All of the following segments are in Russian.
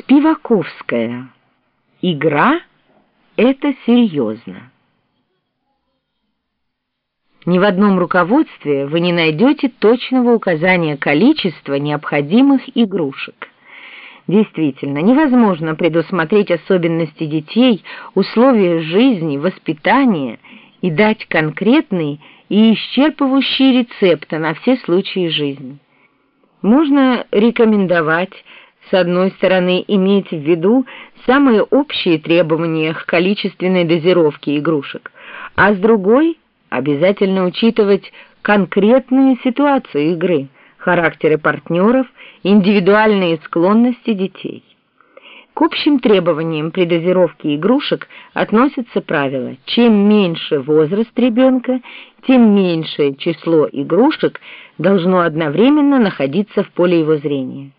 Спиваковская. Игра — это серьезно. Ни в одном руководстве вы не найдете точного указания количества необходимых игрушек. Действительно, невозможно предусмотреть особенности детей, условия жизни, воспитания и дать конкретный и исчерпывающий рецепт на все случаи жизни. Можно рекомендовать с одной стороны, иметь в виду самые общие требования к количественной дозировке игрушек, а с другой — обязательно учитывать конкретную ситуацию игры, характеры партнеров, индивидуальные склонности детей. К общим требованиям при дозировке игрушек относятся правила. Чем меньше возраст ребенка, тем меньшее число игрушек должно одновременно находиться в поле его зрения.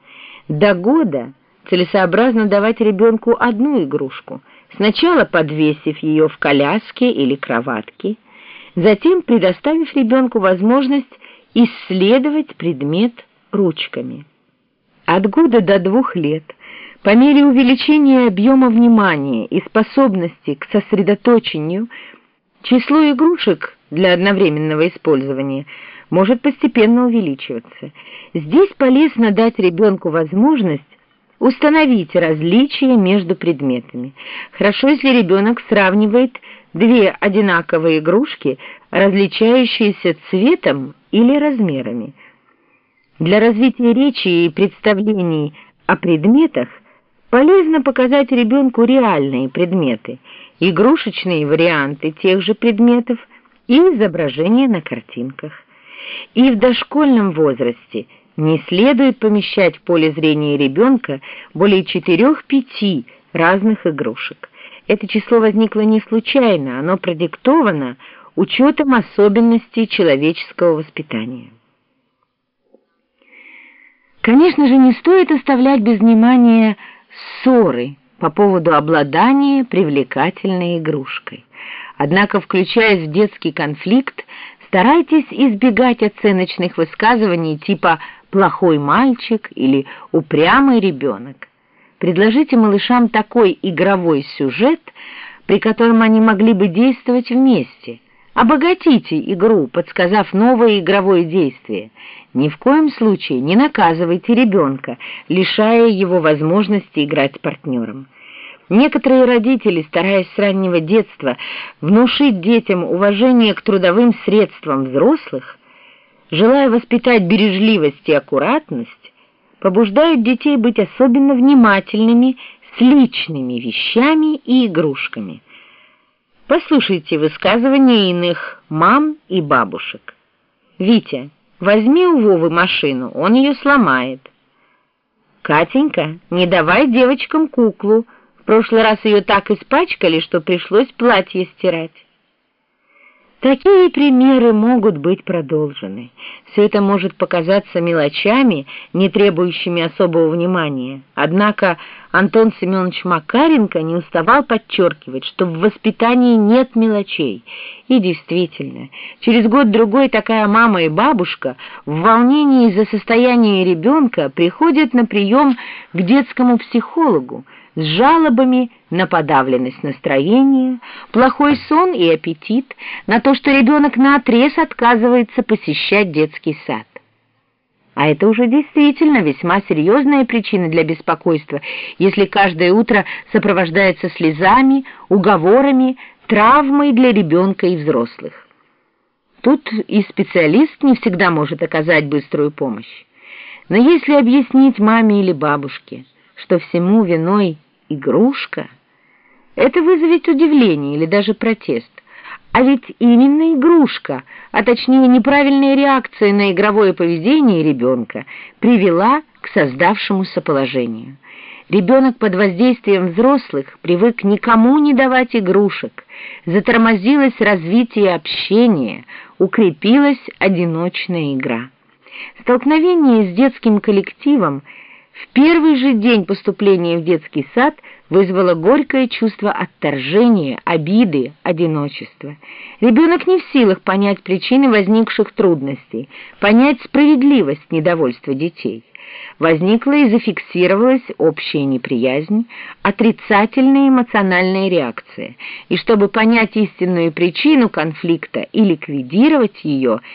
До года целесообразно давать ребенку одну игрушку, сначала подвесив ее в коляске или кроватке, затем предоставив ребенку возможность исследовать предмет ручками. От года до двух лет, по мере увеличения объема внимания и способности к сосредоточению, число игрушек для одновременного использования – может постепенно увеличиваться. Здесь полезно дать ребенку возможность установить различия между предметами. Хорошо, если ребенок сравнивает две одинаковые игрушки, различающиеся цветом или размерами. Для развития речи и представлений о предметах полезно показать ребенку реальные предметы, игрушечные варианты тех же предметов и изображения на картинках. И в дошкольном возрасте не следует помещать в поле зрения ребенка более четырех-пяти разных игрушек. Это число возникло не случайно, оно продиктовано учетом особенностей человеческого воспитания. Конечно же, не стоит оставлять без внимания ссоры по поводу обладания привлекательной игрушкой. Однако, включаясь в детский конфликт, Старайтесь избегать оценочных высказываний типа «плохой мальчик» или «упрямый ребенок». Предложите малышам такой игровой сюжет, при котором они могли бы действовать вместе. Обогатите игру, подсказав новое игровое действие. Ни в коем случае не наказывайте ребенка, лишая его возможности играть с партнером. Некоторые родители, стараясь с раннего детства внушить детям уважение к трудовым средствам взрослых, желая воспитать бережливость и аккуратность, побуждают детей быть особенно внимательными с личными вещами и игрушками. Послушайте высказывания иных мам и бабушек. «Витя, возьми у Вовы машину, он ее сломает». «Катенька, не давай девочкам куклу», прошлый раз ее так испачкали, что пришлось платье стирать. Такие примеры могут быть продолжены. Все это может показаться мелочами, не требующими особого внимания. Однако Антон Семенович Макаренко не уставал подчеркивать, что в воспитании нет мелочей. И действительно, через год-другой такая мама и бабушка в волнении из-за состояния ребенка приходят на прием к детскому психологу, с жалобами на подавленность настроения, плохой сон и аппетит, на то, что ребенок наотрез отказывается посещать детский сад. А это уже действительно весьма серьезная причина для беспокойства, если каждое утро сопровождается слезами, уговорами, травмой для ребенка и взрослых. Тут и специалист не всегда может оказать быструю помощь. Но если объяснить маме или бабушке, что всему виной игрушка, это вызовет удивление или даже протест. А ведь именно игрушка, а точнее неправильная реакция на игровое поведение ребенка привела к создавшемуся положению. Ребенок под воздействием взрослых привык никому не давать игрушек, затормозилось развитие общения, укрепилась одиночная игра. Столкновение с детским коллективом – в первый же день поступления в детский сад вызвало горькое чувство отторжения, обиды, одиночества. Ребенок не в силах понять причины возникших трудностей, понять справедливость недовольства детей. возникла и зафиксировалась общая неприязнь, отрицательная эмоциональная реакция, и чтобы понять истинную причину конфликта и ликвидировать ее,